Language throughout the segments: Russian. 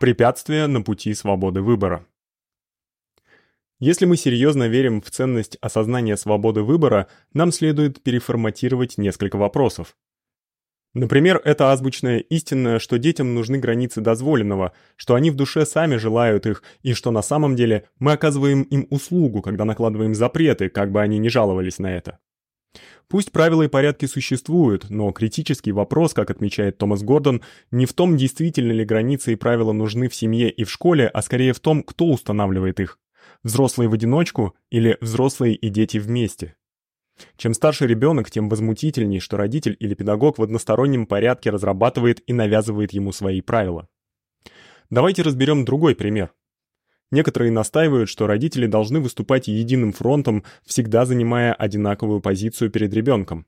Препятствия на пути свободы выбора. Если мы серьезно верим в ценность осознания свободы выбора, нам следует переформатировать несколько вопросов. Например, это азбучная истина, что детям нужны границы дозволенного, что они в душе сами желают их, и что на самом деле мы оказываем им услугу, когда накладываем запреты, как бы они ни жаловались на это. Пусть правила и порядки существуют, но критический вопрос, как отмечает Томас Гордон, не в том, действительно ли границы и правила нужны в семье и в школе, а скорее в том, кто устанавливает их взрослые в одиночку или взрослые и дети вместе. Чем старше ребенок, тем возмутительней, что родитель или педагог в одностороннем порядке разрабатывает и навязывает ему свои правила. Давайте разберем другой пример. Некоторые настаивают, что родители должны выступать единым фронтом, всегда занимая одинаковую позицию перед ребенком.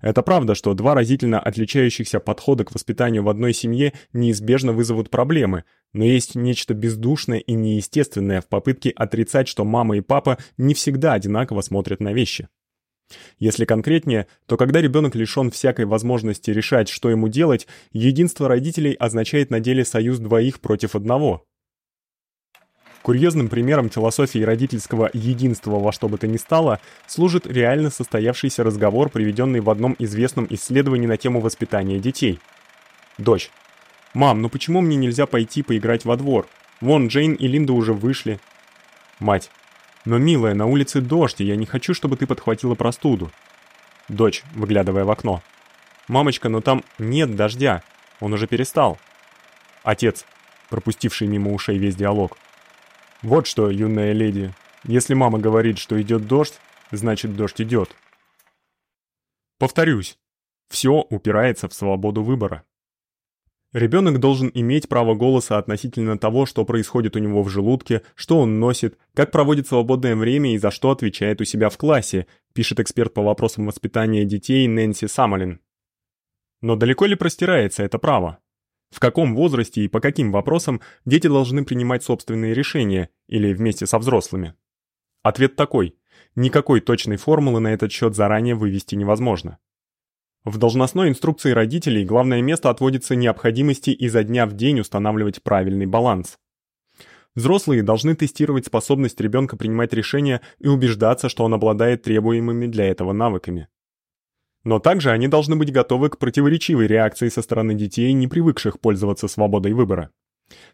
Это правда, что два разительно отличающихся подхода к воспитанию в одной семье неизбежно вызовут проблемы, но есть нечто бездушное и неестественное в попытке отрицать, что мама и папа не всегда одинаково смотрят на вещи. Если конкретнее, то когда ребенок лишён всякой возможности решать, что ему делать, единство родителей означает на деле союз двоих против одного. Курьезным примером философии родительского единства во что бы то ни стало служит реально состоявшийся разговор, приведенный в одном известном исследовании на тему воспитания детей. Дочь. Мам, ну почему мне нельзя пойти поиграть во двор? Вон Джейн и Линда уже вышли. Мать. Но милая, на улице дождь, и я не хочу, чтобы ты подхватила простуду. Дочь, выглядывая в окно. Мамочка, но там нет дождя. Он уже перестал. Отец, пропустивший мимо ушей весь диалог. Вот что, юная леди, если мама говорит, что идет дождь, значит дождь идет. Повторюсь, все упирается в свободу выбора. Ребенок должен иметь право голоса относительно того, что происходит у него в желудке, что он носит, как проводит свободное время и за что отвечает у себя в классе, пишет эксперт по вопросам воспитания детей Нэнси Самолин. Но далеко ли простирается это право? В каком возрасте и по каким вопросам дети должны принимать собственные решения или вместе со взрослыми? Ответ такой: никакой точной формулы на этот счёт заранее вывести невозможно. В должностной инструкции родителей главное место отводится необходимости изо дня в день устанавливать правильный баланс. Взрослые должны тестировать способность ребёнка принимать решения и убеждаться, что он обладает требуемыми для этого навыками. Но также они должны быть готовы к противоречивой реакции со стороны детей, не привыкших пользоваться свободой выбора.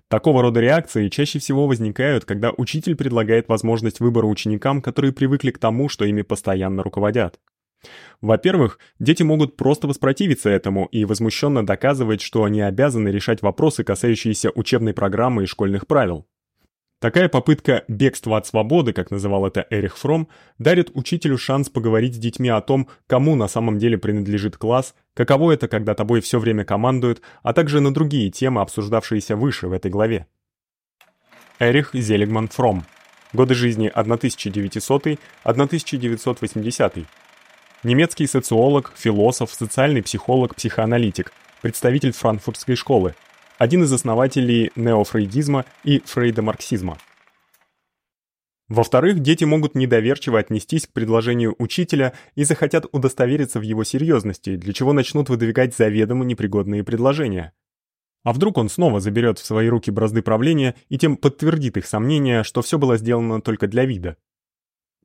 Такого рода реакции чаще всего возникают, когда учитель предлагает возможность выбора ученикам, которые привыкли к тому, что ими постоянно руководят. Во-первых, дети могут просто воспротивиться этому и возмущенно доказывать, что они обязаны решать вопросы, касающиеся учебной программы и школьных правил. Такая попытка бегства от свободы, как называл это Эрих Фром, дарит учителю шанс поговорить с детьми о том, кому на самом деле принадлежит класс, каково это, когда тобой всё время командуют, а также на другие темы, обсуждавшиеся выше в этой главе. Эрих Зелигман Фром. Годы жизни 1900-1980. Немецкий социолог, философ, социальный психолог, психоаналитик, представитель франкфуртской школы один из основателей неофрейдизма и фрейдомарксизма. Во-вторых, дети могут недоверчиво отнестись к предложению учителя и захотят удостовериться в его серьезности, для чего начнут выдвигать заведомо непригодные предложения. А вдруг он снова заберет в свои руки бразды правления и тем подтвердит их сомнения, что все было сделано только для вида.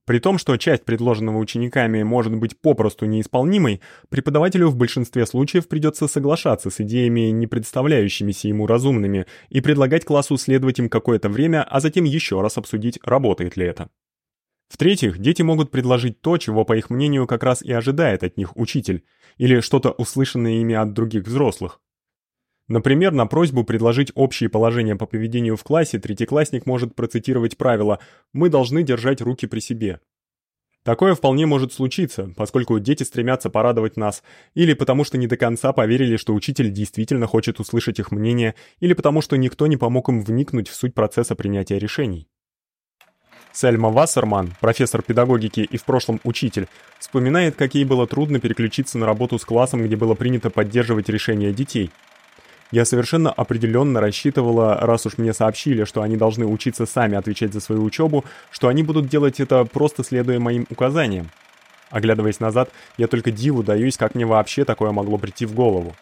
При том, что часть предложенного учениками может быть попросту неисполнимой, преподавателю в большинстве случаев придется соглашаться с идеями, не представляющимися ему разумными, и предлагать классу следовать им какое-то время, а затем еще раз обсудить, работает ли это. В-третьих, дети могут предложить то, чего, по их мнению, как раз и ожидает от них учитель, или что-то услышанное ими от других взрослых. Например, на просьбу предложить общие положения по поведению в классе третьеклассник может процитировать правило «Мы должны держать руки при себе». Такое вполне может случиться, поскольку дети стремятся порадовать нас, или потому что не до конца поверили, что учитель действительно хочет услышать их мнение, или потому что никто не помог им вникнуть в суть процесса принятия решений. Сельма Вассерман, профессор педагогики и в прошлом учитель, вспоминает, как ей было трудно переключиться на работу с классом, где было принято поддерживать решения детей – я совершенно определенно рассчитывала, раз уж мне сообщили, что они должны учиться сами отвечать за свою учебу, что они будут делать это просто следуя моим указаниям. Оглядываясь назад, я только диву даюсь, как мне вообще такое могло прийти в голову.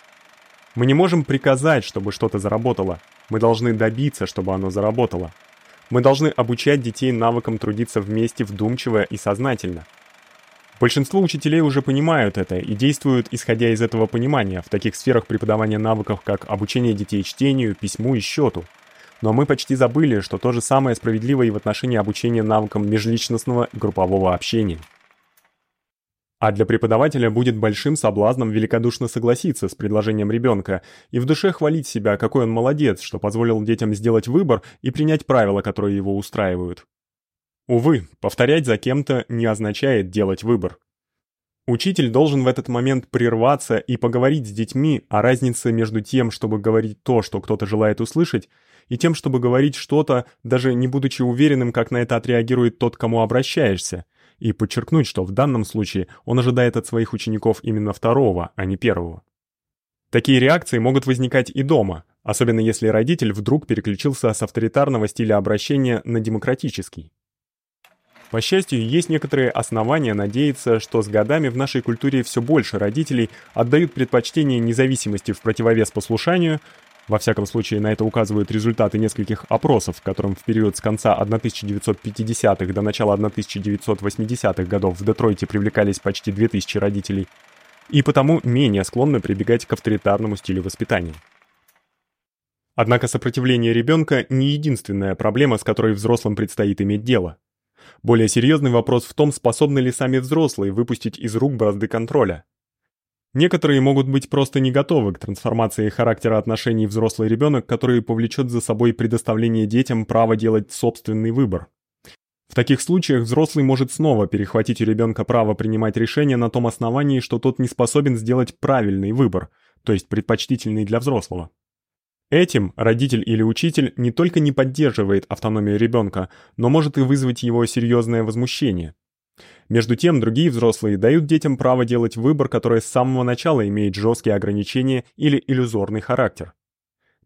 Мы не можем приказать, чтобы что-то заработало. Мы должны добиться, чтобы оно заработало. Мы должны обучать детей навыкам трудиться вместе вдумчиво и сознательно. Большинство учителей уже понимают это и действуют исходя из этого понимания в таких сферах преподавания навыков, как обучение детей чтению, письму и счету. Но мы почти забыли, что то же самое справедливо и в отношении обучения навыкам межличностного группового общения. А для преподавателя будет большим соблазном великодушно согласиться с предложением ребёнка и в душе хвалить себя, какой он молодец, что позволил детям сделать выбор и принять правила, которые его устраивают. Увы, повторять за кем-то не означает делать выбор. Учитель должен в этот момент прерваться и поговорить с детьми о разнице между тем, чтобы говорить то, что кто-то желает услышать, и тем, чтобы говорить что-то, даже не будучи уверенным, как на это отреагирует тот, к кому обращаешься, и подчеркнуть, что в данном случае он ожидает от своих учеников именно второго, а не первого. Такие реакции могут возникать и дома, особенно если родитель вдруг переключился с авторитарного стиля обращения на демократический. По счастью, есть некоторые основания надеяться, что с годами в нашей культуре всё больше родителей отдают предпочтение независимости в противовес послушанию. Во всяком случае, на это указывают результаты нескольких опросов, в котором в период с конца 1950-х до начала 1980-х годов в Детройте привлекались почти 2000 родителей, и потому менее склонны прибегать к авторитарному стилю воспитания. Однако сопротивление ребёнка не единственная проблема, с которой взрослым предстоит иметь дело. Более серьезный вопрос в том, способны ли сами взрослые выпустить из рук бразды контроля. Некоторые могут быть просто не готовы к трансформации характера отношений взрослый ребенок, который повлечет за собой предоставление детям права делать собственный выбор. В таких случаях взрослый может снова перехватить у ребенка право принимать решения на том основании, что тот не способен сделать правильный выбор, то есть предпочтительный для взрослого. Этим родитель или учитель не только не поддерживает автономию ребёнка, но может и вызвать его серьёзное возмущение. Между тем, другие взрослые дают детям право делать выбор, который с самого начала имеет жёсткие ограничения или иллюзорный характер.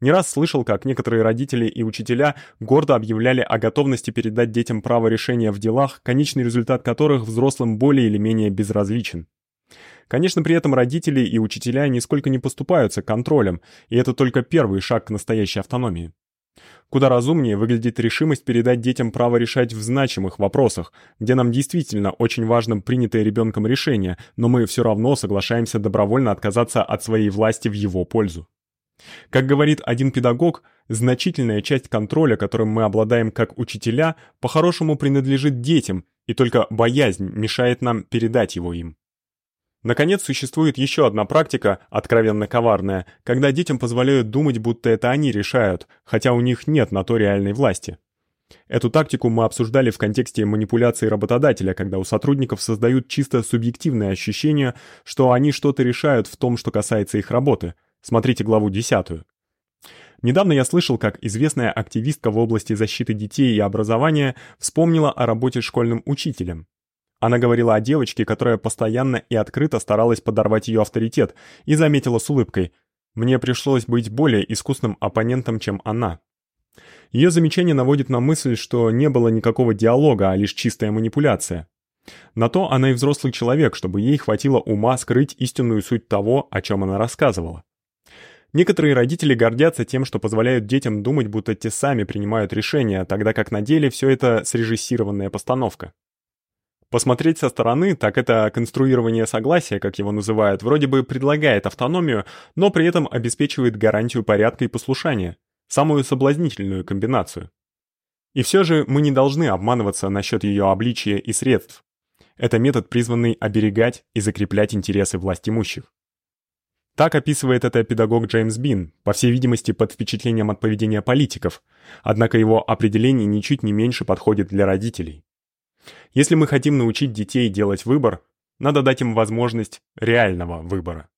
Не раз слышал, как некоторые родители и учителя гордо объявляли о готовности передать детям право решения в делах, конечный результат которых взрослым более или менее безразличен. Конечно, при этом родители и учителя нисколько не поступаются контролем, и это только первый шаг к настоящей автономии. Куда разумнее выглядит решимость передать детям право решать в значимых вопросах, где нам действительно очень важно принятое ребёнком решение, но мы всё равно соглашаемся добровольно отказаться от своей власти в его пользу. Как говорит один педагог, значительная часть контроля, которым мы обладаем как учителя, по-хорошему принадлежит детям, и только боязнь мешает нам передать его им. Наконец, существует еще одна практика, откровенно коварная, когда детям позволяют думать, будто это они решают, хотя у них нет на то реальной власти. Эту тактику мы обсуждали в контексте манипуляции работодателя, когда у сотрудников создают чисто субъективное ощущение, что они что-то решают в том, что касается их работы. Смотрите главу 10. Недавно я слышал, как известная активистка в области защиты детей и образования вспомнила о работе школьным учителем. Она говорила о девочке, которая постоянно и открыто старалась подорвать её авторитет, и заметила с улыбкой: "Мне пришлось быть более искусным оппонентом, чем она". Её замечание наводит на мысль, что не было никакого диалога, а лишь чистая манипуляция. На то она и взрослый человек, чтобы ей хватило ума скрыть истинную суть того, о чём она рассказывала. Некоторые родители гордятся тем, что позволяют детям думать, будто те сами принимают решения, тогда как на деле всё это срежиссированная постановка. Посмотреть со стороны, так это конструирование согласия, как его называют, вроде бы предлагает автономию, но при этом обеспечивает гарантию порядка и послушания, самую соблазнительную комбинацию. И все же мы не должны обманываться насчет ее обличия и средств. Это метод, призванный оберегать и закреплять интересы властимущих. Так описывает это педагог Джеймс Бин, по всей видимости, под впечатлением от поведения политиков. Однако его определение ничуть не меньше подходит для родителей. Если мы хотим научить детей делать выбор, надо дать им возможность реального выбора.